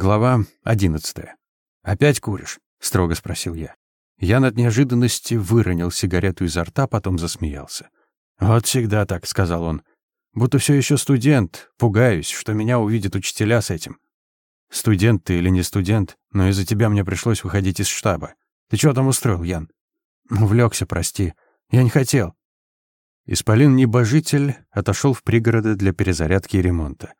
Глава одиннадцатая. «Опять куришь?» — строго спросил я. Я от неожиданности выронил сигарету изо рта, потом засмеялся. «Вот всегда так», — сказал он. «Будто все еще студент. Пугаюсь, что меня увидят учителя с этим». «Студент ты или не студент, но из-за тебя мне пришлось выходить из штаба. Ты что там устроил, Ян?» «Увлекся, прости. Я не хотел». Исполин-небожитель отошел в пригороды для перезарядки и ремонта.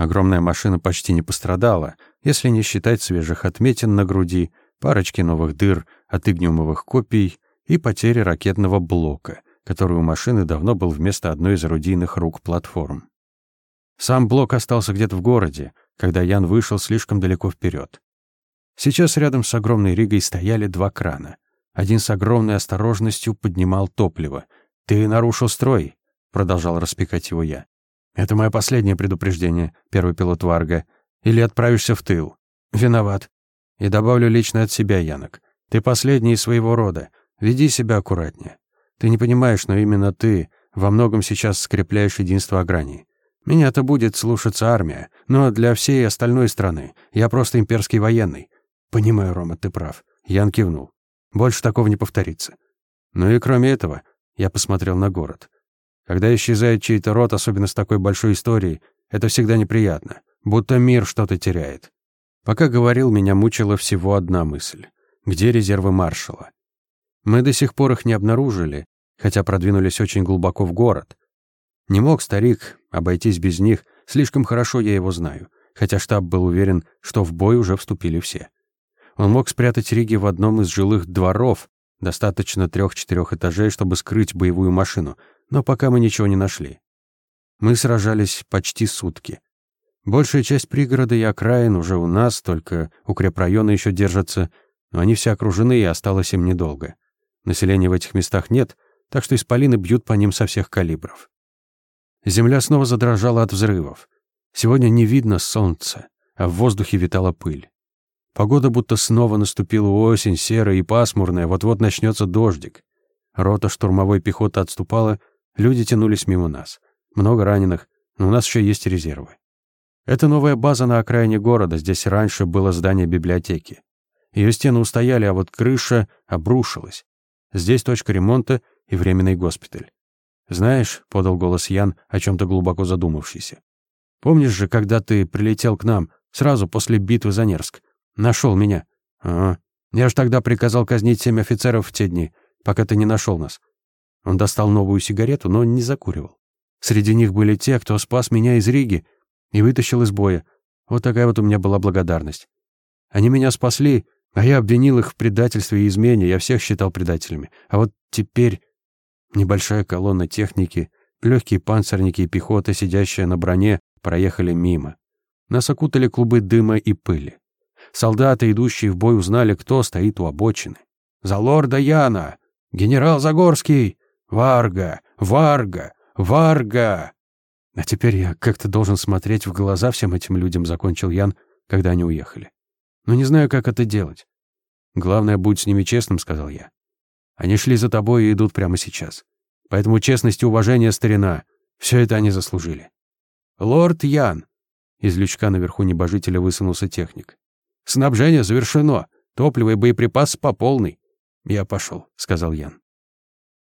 Огромная машина почти не пострадала, если не считать свежих отметин на груди, парочки новых дыр от игниумовых копий и потери ракетного блока, который у машины давно был вместо одной из орудийных рук платформ. Сам блок остался где-то в городе, когда Ян вышел слишком далеко вперед. Сейчас рядом с огромной ригой стояли два крана. Один с огромной осторожностью поднимал топливо. «Ты нарушил строй», — продолжал распекать его я. «Это мое последнее предупреждение, первый пилот Варга. Или отправишься в тыл. Виноват. И добавлю лично от себя, Янок. Ты последний из своего рода. Веди себя аккуратнее. Ты не понимаешь, но именно ты во многом сейчас скрепляешь единство Агрании. Меня-то будет слушаться армия, но для всей остальной страны я просто имперский военный. Понимаю, Рома, ты прав. Ян кивнул. Больше такого не повторится. Ну и кроме этого, я посмотрел на город. Когда исчезает чей-то род, особенно с такой большой историей, это всегда неприятно, будто мир что-то теряет. Пока говорил, меня мучила всего одна мысль. Где резервы маршала? Мы до сих пор их не обнаружили, хотя продвинулись очень глубоко в город. Не мог старик обойтись без них, слишком хорошо я его знаю, хотя штаб был уверен, что в бой уже вступили все. Он мог спрятать Риги в одном из жилых дворов, достаточно трех-четырех этажей, чтобы скрыть боевую машину, но пока мы ничего не нашли. Мы сражались почти сутки. Большая часть пригорода и окраин уже у нас, только укрепрайоны еще держатся, но они все окружены, и осталось им недолго. Населения в этих местах нет, так что исполины бьют по ним со всех калибров. Земля снова задрожала от взрывов. Сегодня не видно солнца, а в воздухе витала пыль. Погода будто снова наступила осень, серая и пасмурная, вот-вот начнется дождик. Рота штурмовой пехоты отступала, Люди тянулись мимо нас. Много раненых, но у нас еще есть резервы. Это новая база на окраине города, здесь раньше было здание библиотеки. Ее стены устояли, а вот крыша обрушилась. Здесь точка ремонта и временный госпиталь. «Знаешь», — подал голос Ян, о чем-то глубоко задумавшийся. «Помнишь же, когда ты прилетел к нам, сразу после битвы за Нерск? Нашел меня?» «Ага. Я ж тогда приказал казнить семь офицеров в те дни, пока ты не нашел нас. Он достал новую сигарету, но не закуривал. Среди них были те, кто спас меня из Риги и вытащил из боя. Вот такая вот у меня была благодарность. Они меня спасли, а я обвинил их в предательстве и измене, я всех считал предателями. А вот теперь небольшая колонна техники, легкие панцирники и пехота, сидящая на броне, проехали мимо. Нас окутали клубы дыма и пыли. Солдаты, идущие в бой, узнали, кто стоит у обочины. «За лорда Яна! Генерал Загорский! Варга! Варга! Варга!» «А теперь я как-то должен смотреть в глаза всем этим людям», — закончил Ян, когда они уехали. «Но не знаю, как это делать». «Главное, будь с ними честным», — сказал я. «Они шли за тобой и идут прямо сейчас. Поэтому честность и уважение, старина, все это они заслужили». «Лорд Ян!» Из лючка наверху небожителя высунулся техник. «Снабжение завершено. Топливо и боеприпас по полной». «Я пошел», — сказал Ян.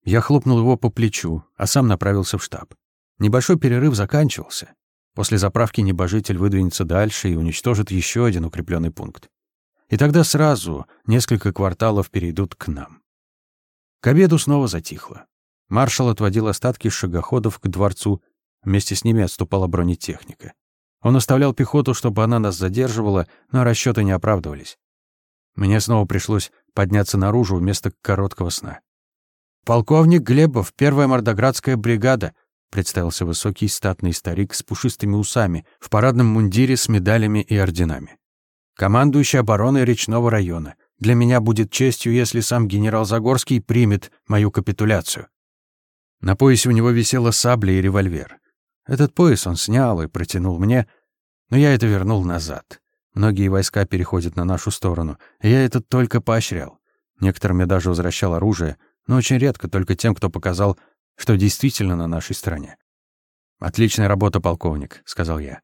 Я хлопнул его по плечу, а сам направился в штаб. Небольшой перерыв заканчивался. После заправки небожитель выдвинется дальше и уничтожит еще один укрепленный пункт. И тогда сразу несколько кварталов перейдут к нам. К обеду снова затихло. Маршал отводил остатки шагоходов к дворцу, вместе с ними отступала бронетехника. Он оставлял пехоту, чтобы она нас задерживала, но расчеты не оправдывались. Мне снова пришлось подняться наружу вместо короткого сна. «Полковник Глебов, первая мордоградская бригада», представился высокий статный старик с пушистыми усами, в парадном мундире с медалями и орденами. «Командующий обороной речного района. Для меня будет честью, если сам генерал Загорский примет мою капитуляцию». На поясе у него висела сабля и револьвер. Этот пояс он снял и протянул мне, но я это вернул назад. Многие войска переходят на нашу сторону, и я это только поощрял. Некоторым я даже возвращал оружие — но очень редко только тем, кто показал, что действительно на нашей стороне. «Отличная работа, полковник», — сказал я.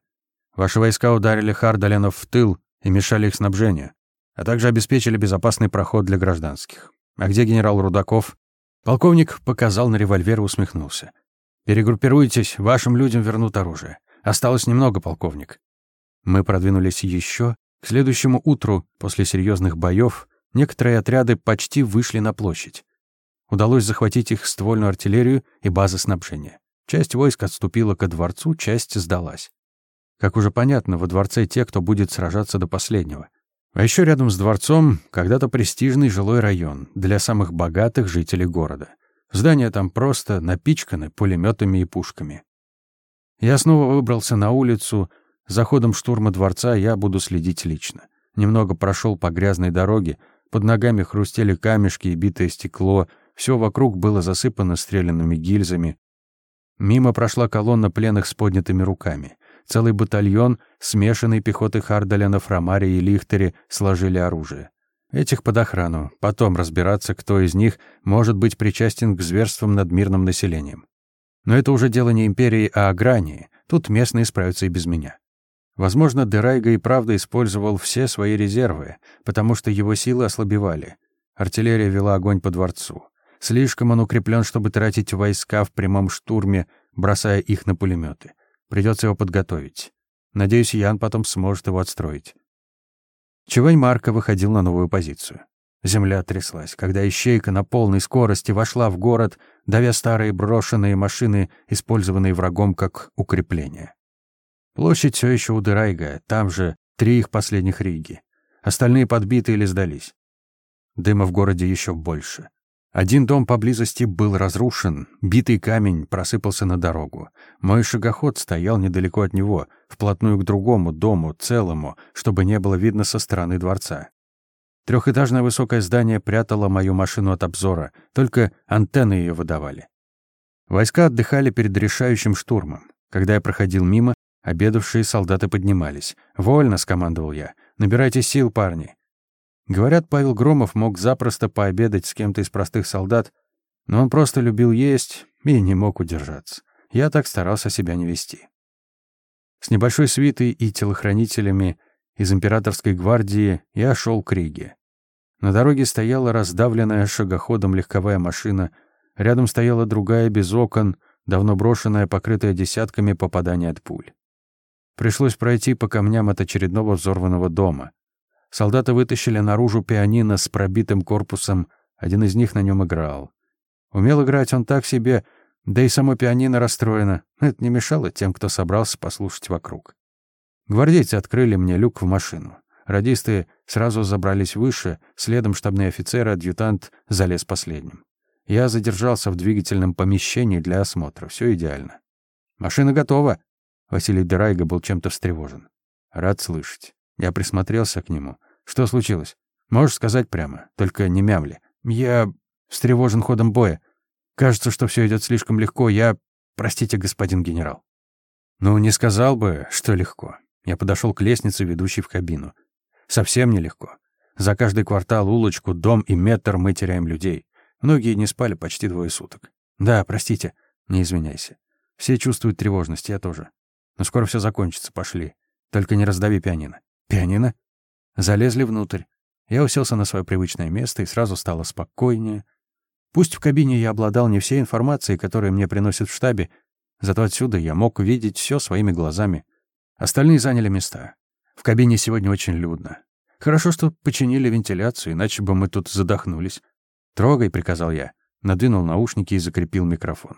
«Ваши войска ударили Хардаленов в тыл и мешали их снабжению, а также обеспечили безопасный проход для гражданских. А где генерал Рудаков? Полковник показал на револьвер и усмехнулся. «Перегруппируйтесь, вашим людям вернут оружие. Осталось немного, полковник». Мы продвинулись еще. К следующему утру, после серьезных боев, некоторые отряды почти вышли на площадь. Удалось захватить их ствольную артиллерию и базы снабжения. Часть войск отступила ко дворцу, часть сдалась. Как уже понятно, во дворце те, кто будет сражаться до последнего. А еще рядом с дворцом когда-то престижный жилой район для самых богатых жителей города. Здания там просто напичканы пулеметами и пушками. Я снова выбрался на улицу. За ходом штурма дворца я буду следить лично. Немного прошел по грязной дороге, под ногами хрустели камешки и битое стекло, все вокруг было засыпано стрелянными гильзами. Мимо прошла колонна пленных с поднятыми руками. Целый батальон смешанной пехоты Хардаля на и Лихтере сложили оружие. Этих под охрану. Потом разбираться, кто из них может быть причастен к зверствам над мирным населением. Но это уже дело не империи, а Агрании. Тут местные справятся и без меня. Возможно, Дерайга и правда использовал все свои резервы, потому что его силы ослабевали. Артиллерия вела огонь по дворцу. Слишком он укреплен, чтобы тратить войска в прямом штурме, бросая их на пулеметы. Придется его подготовить. Надеюсь, Ян потом сможет его отстроить. Чевань Марка выходил на новую позицию. Земля тряслась, когда ищейка на полной скорости вошла в город, давя старые брошенные машины, использованные врагом как укрепление. Площадь все еще у Дырайга, там же три их последних риги. Остальные подбиты или сдались. Дыма в городе еще больше. Один дом поблизости был разрушен, битый камень просыпался на дорогу. Мой шагоход стоял недалеко от него, вплотную к другому дому, целому, чтобы не было видно со стороны дворца. Трехэтажное высокое здание прятало мою машину от обзора, только антенны ее выдавали. Войска отдыхали перед решающим штурмом. Когда я проходил мимо, обедавшие солдаты поднимались. «Вольно!» — скомандовал я. «Набирайте сил, парни!» Говорят, Павел Громов мог запросто пообедать с кем-то из простых солдат, но он просто любил есть и не мог удержаться. Я так старался себя не вести. С небольшой свитой и телохранителями из императорской гвардии я шел к Риге. На дороге стояла раздавленная шагоходом легковая машина, рядом стояла другая без окон, давно брошенная, покрытая десятками попаданий от пуль. Пришлось пройти по камням от очередного взорванного дома. Солдаты вытащили наружу пианино с пробитым корпусом, один из них на нем играл. Умел играть он так себе, да и само пианино расстроено. Это не мешало тем, кто собрался послушать вокруг. Гвардейцы открыли мне люк в машину. Радисты сразу забрались выше, следом штабный офицер и адъютант залез последним. Я задержался в двигательном помещении для осмотра. Все идеально. «Машина готова!» Василий Дерайга был чем-то встревожен. «Рад слышать. Я присмотрелся к нему. Что случилось? Можешь сказать прямо, только не мямли. Я встревожен ходом боя. Кажется, что все идет слишком легко. Я... Простите, господин генерал. Ну, не сказал бы, что легко. Я подошел к лестнице, ведущей в кабину. Совсем нелегко. За каждый квартал, улочку, дом и метр мы теряем людей. Многие не спали почти двое суток. Да, простите, не извиняйся. Все чувствуют тревожность, я тоже. Но скоро все закончится, пошли. Только не раздави пианино. Пианино? Залезли внутрь. Я уселся на свое привычное место и сразу стало спокойнее. Пусть в кабине я обладал не всей информацией, которую мне приносят в штабе, зато отсюда я мог увидеть все своими глазами. Остальные заняли места. В кабине сегодня очень людно. Хорошо, что починили вентиляцию, иначе бы мы тут задохнулись. «Трогай», — приказал я. Надвинул наушники и закрепил микрофон.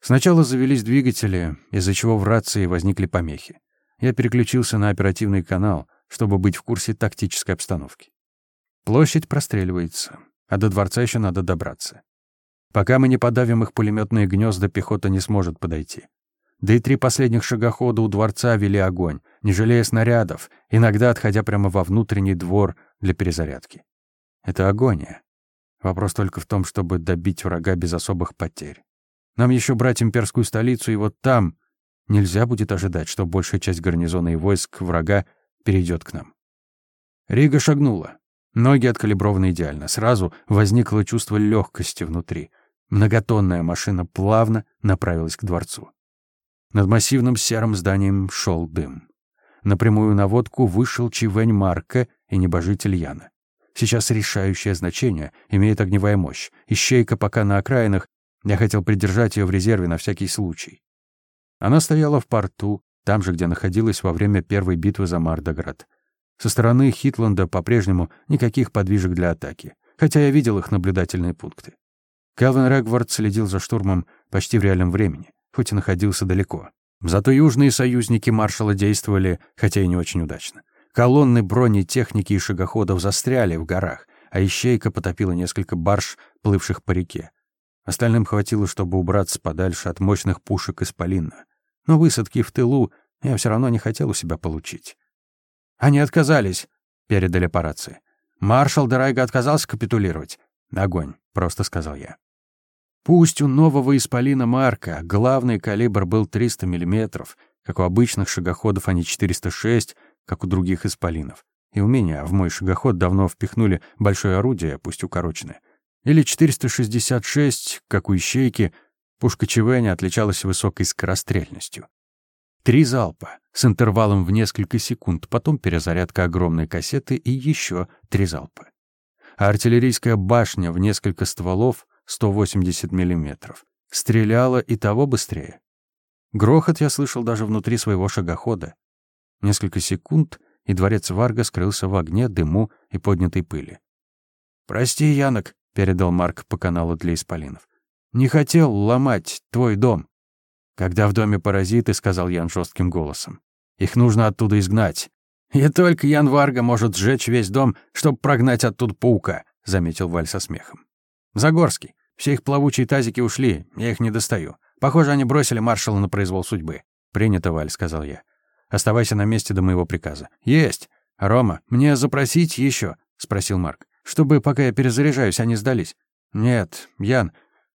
Сначала завелись двигатели, из-за чего в рации возникли помехи. Я переключился на оперативный канал, чтобы быть в курсе тактической обстановки. Площадь простреливается, а до дворца еще надо добраться. Пока мы не подавим их пулеметные гнезда, пехота не сможет подойти. Да и три последних шагохода у дворца вели огонь, не жалея снарядов, иногда отходя прямо во внутренний двор для перезарядки. Это агония. Вопрос только в том, чтобы добить врага без особых потерь. Нам еще брать имперскую столицу, и вот там Нельзя будет ожидать, что большая часть гарнизона и войск врага перейдет к нам. Рига шагнула. Ноги откалиброваны идеально. Сразу возникло чувство легкости внутри. Многотонная машина плавно направилась к дворцу. Над массивным серым зданием шел дым. На прямую наводку вышел Чивень Марка и небожитель Яна. Сейчас решающее значение имеет огневая мощь. Ищейка пока на окраинах, я хотел придержать ее в резерве на всякий случай. Она стояла в порту, там же, где находилась во время первой битвы за Мардоград. Со стороны Хитланда по-прежнему никаких подвижек для атаки, хотя я видел их наблюдательные пункты. Калвин Регвард следил за штурмом почти в реальном времени, хоть и находился далеко. Зато южные союзники маршала действовали, хотя и не очень удачно. Колонны бронетехники и шагоходов застряли в горах, а ищейка потопила несколько барж, плывших по реке. Остальным хватило, чтобы убраться подальше от мощных пушек Исполина. Но высадки в тылу я все равно не хотел у себя получить. «Они отказались», — передали по рации. «Маршал Дерайга отказался капитулировать». «Огонь», — просто сказал я. Пусть у нового Исполина Марка главный калибр был 300 мм, как у обычных шагоходов, а не 406, как у других Исполинов. И у меня в мой шагоход давно впихнули большое орудие, пусть укороченное. Или 466, как у Ищейки, пушка Чивеня отличалась высокой скорострельностью. Три залпа с интервалом в несколько секунд, потом перезарядка огромной кассеты и еще три залпа. Артиллерийская башня в несколько стволов 180 миллиметров. Стреляла и того быстрее. Грохот я слышал даже внутри своего шагохода. Несколько секунд, и дворец Варга скрылся в огне, дыму и поднятой пыли. «Прости, Янок», — передал Марк по каналу для исполинов. «Не хотел ломать твой дом». «Когда в доме паразиты», — сказал Ян жестким голосом. «Их нужно оттуда изгнать». «И только Ян Варга может сжечь весь дом, чтобы прогнать оттуда паука», — заметил Валь со смехом. «Загорский, все их плавучие тазики ушли, я их не достаю. Похоже, они бросили маршала на произвол судьбы». «Принято, Валь», — сказал я. «Оставайся на месте до моего приказа». «Есть! Рома, мне запросить еще? спросил Марк. «Чтобы, пока я перезаряжаюсь, они сдались». «Нет, Ян,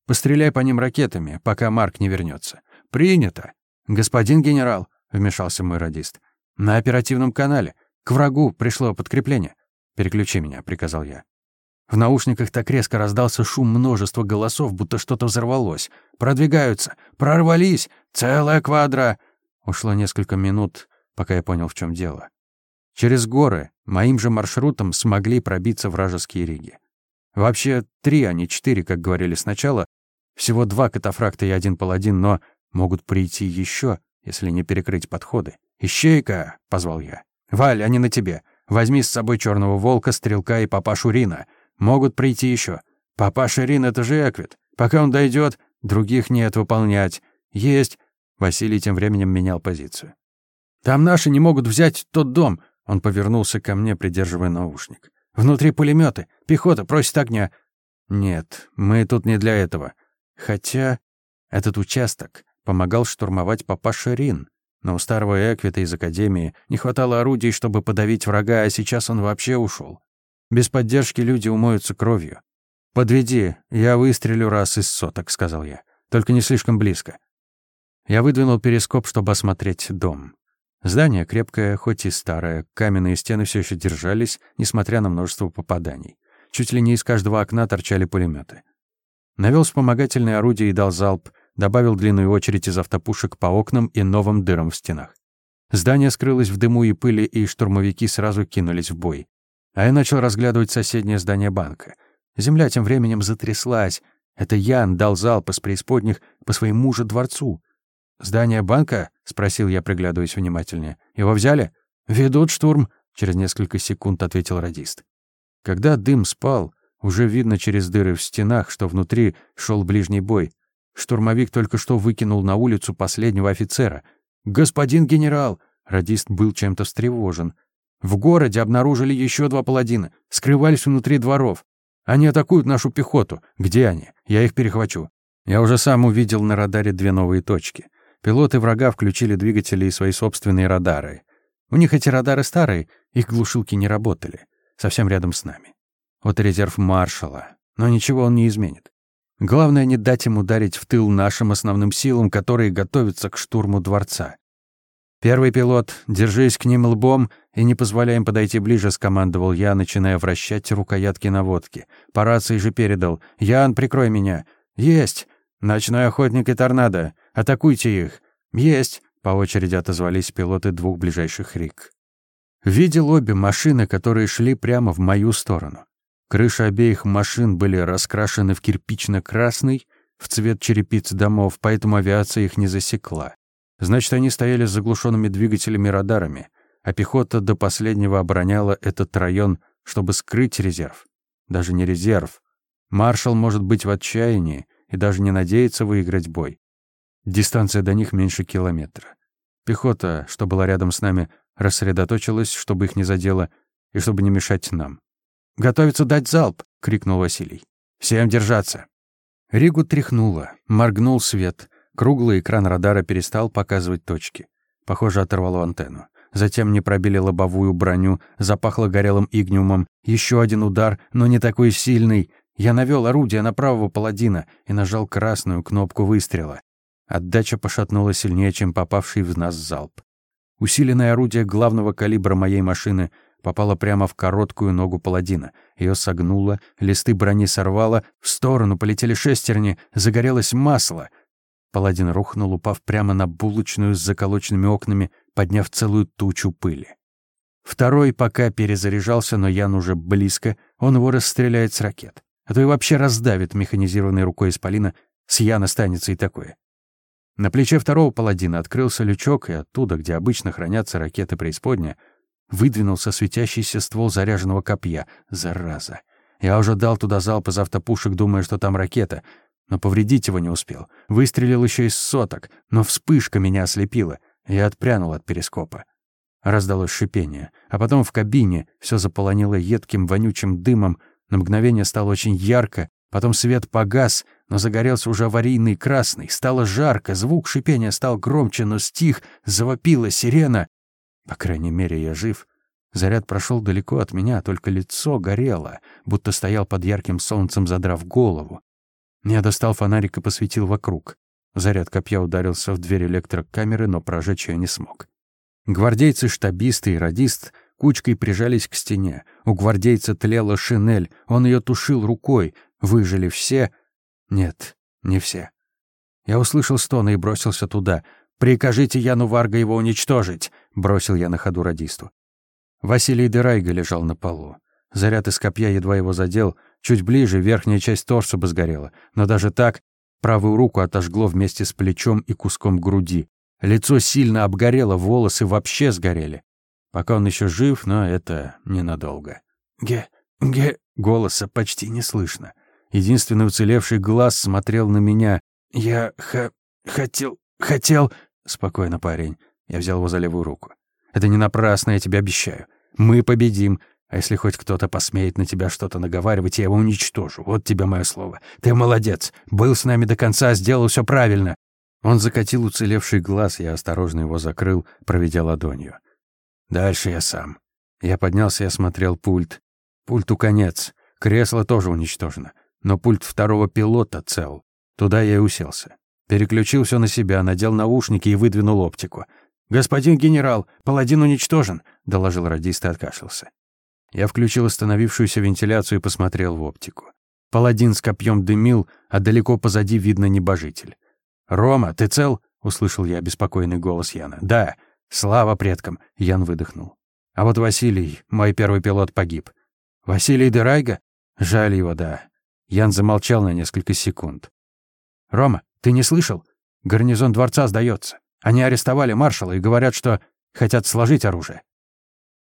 постреляй по ним ракетами, пока Марк не вернется. «Принято!» «Господин генерал», — вмешался мой радист. «На оперативном канале. К врагу пришло подкрепление». «Переключи меня», — приказал я. В наушниках так резко раздался шум множества голосов, будто что-то взорвалось. «Продвигаются! Прорвались! Целая квадра!» Ушло несколько минут, пока я понял, в чем дело. Через горы моим же маршрутом смогли пробиться вражеские риги. Вообще три, а не четыре, как говорили сначала. Всего два катафракта и один паладин, но могут прийти еще, если не перекрыть подходы. «Ищейка!» — позвал я. «Валь, они на тебе. Возьми с собой черного волка, стрелка и папашу Рина. Могут прийти еще. Папаша Рин — это же Эквит. Пока он дойдет, других нет выполнять. Есть. Василий тем временем менял позицию. Там наши не могут взять тот дом. Он повернулся ко мне, придерживая наушник. Внутри пулеметы. Пехота просит огня. Нет, мы тут не для этого. Хотя этот участок помогал штурмовать папаша Рин. Но у старого Эквита из Академии не хватало орудий, чтобы подавить врага, а сейчас он вообще ушел. Без поддержки люди умоются кровью. «Подведи, я выстрелю раз из соток», — сказал я. «Только не слишком близко». Я выдвинул перископ, чтобы осмотреть дом. Здание крепкое, хоть и старое, каменные стены все еще держались, несмотря на множество попаданий. Чуть ли не из каждого окна торчали пулеметы. Навел вспомогательное орудие и дал залп, добавил длинную очередь из автопушек по окнам и новым дырам в стенах. Здание скрылось в дыму и пыли, и штурмовики сразу кинулись в бой. А я начал разглядывать соседнее здание банка. Земля тем временем затряслась. Это Ян дал залп из преисподних по своему же дворцу. «Здание банка?» — спросил я, приглядываясь внимательнее. «Его взяли?» «Ведут штурм», — через несколько секунд ответил радист. Когда дым спал, уже видно через дыры в стенах, что внутри шел ближний бой. Штурмовик только что выкинул на улицу последнего офицера. «Господин генерал!» Радист был чем-то встревожен. В городе обнаружили еще два паладина, скрывались внутри дворов. Они атакуют нашу пехоту. Где они? Я их перехвачу. Я уже сам увидел на радаре две новые точки. Пилоты врага включили двигатели и свои собственные радары. У них эти радары старые, их глушилки не работали. Совсем рядом с нами. Вот резерв маршала. Но ничего он не изменит. Главное не дать им ударить в тыл нашим основным силам, которые готовятся к штурму дворца. «Первый пилот, держись к ним лбом и не позволяй им подойти ближе», — скомандовал я, начиная вращать рукоятки наводки. По рации же передал. «Ян, прикрой меня». «Есть! Ночной охотник и торнадо. Атакуйте их». «Есть!» — По очереди отозвались пилоты двух ближайших рик. Видел обе машины, которые шли прямо в мою сторону. Крыши обеих машин были раскрашены в кирпично-красный, в цвет черепиц домов, поэтому авиация их не засекла. Значит, они стояли с заглушенными двигателями радарами, а пехота до последнего обороняла этот район, чтобы скрыть резерв. Даже не резерв. Маршал может быть в отчаянии и даже не надеется выиграть бой. Дистанция до них меньше километра. Пехота, что была рядом с нами, рассредоточилась, чтобы их не задело и чтобы не мешать нам. «Готовится дать залп!» — крикнул Василий. «Всем держаться!» Ригу тряхнуло, моргнул свет. Круглый экран радара перестал показывать точки. Похоже, оторвало антенну. Затем не пробили лобовую броню, запахло горелым игниумом. Еще один удар, но не такой сильный. Я навел орудие на правого паладина и нажал красную кнопку выстрела. Отдача пошатнула сильнее, чем попавший в нас залп. Усиленное орудие главного калибра моей машины попало прямо в короткую ногу паладина. Ее согнуло, листы брони сорвало, в сторону полетели шестерни, загорелось масло. Паладин рухнул, упав прямо на булочную с заколоченными окнами, подняв целую тучу пыли. Второй пока перезаряжался, но Ян уже близко, он его расстреляет с ракет. А то и вообще раздавит механизированной рукой исполина, с Яна станется и такое. На плече второго паладина открылся лючок, и оттуда, где обычно хранятся ракеты преисподня, выдвинулся светящийся ствол заряженного копья. Зараза. Я уже дал туда залп из автопушек, думая, что там ракета, но повредить его не успел. Выстрелил еще из соток, но вспышка меня ослепила. Я отпрянул от перископа. Раздалось шипение, а потом в кабине все заполонило едким вонючим дымом, на мгновение стало очень ярко, потом свет погас, но загорелся уже аварийный красный, стало жарко, звук шипения стал громче, но стих, завопила сирена. По крайней мере, я жив. Заряд прошел далеко от меня, только лицо горело, будто стоял под ярким солнцем, задрав голову. Я достал фонарик и посветил вокруг. Заряд копья ударился в дверь электрокамеры, но прожечь ее не смог. Гвардейцы, штабисты и радист кучкой прижались к стене. У гвардейца тлела шинель, он ее тушил рукой. Выжили все? Нет, не все. Я услышал стоны и бросился туда. «Прикажите Яну Варга его уничтожить!» — бросил я на ходу радисту. Василий Дерайга лежал на полу. Заряд из копья едва его задел. Чуть ближе верхняя часть торса бы сгорела. Но даже так правую руку отожгло вместе с плечом и куском груди. Лицо сильно обгорело, волосы вообще сгорели. Пока он еще жив, но это ненадолго. «Ге... ге...» Голоса почти не слышно. Единственный уцелевший глаз смотрел на меня. «Я ха... хотел... хотел...» «Спокойно, парень». Я взял его за левую руку. «Это не напрасно, я тебе обещаю. Мы победим. А если хоть кто-то посмеет на тебя что-то наговаривать, я его уничтожу. Вот тебе мое слово. Ты молодец. Был с нами до конца, сделал все правильно». Он закатил уцелевший глаз, я осторожно его закрыл, проведя ладонью. «Дальше я сам». Я поднялся и осмотрел пульт. Пульту конец. Кресло тоже уничтожено. Но пульт второго пилота цел. Туда я и уселся. Переключил все на себя, надел наушники и выдвинул оптику. «Господин генерал, паладин уничтожен», — доложил радист и откашлялся. Я включил остановившуюся вентиляцию и посмотрел в оптику. Паладин с копьем дымил, а далеко позади видно небожитель. «Рома, ты цел?» — услышал я беспокойный голос Яна. «Да, слава предкам!» — Ян выдохнул. «А вот Василий, мой первый пилот, погиб. «Василий Дерайга? Жаль его, да». Ян замолчал на несколько секунд. «Рома, ты не слышал? Гарнизон дворца сдается. Они арестовали маршала и говорят, что хотят сложить оружие.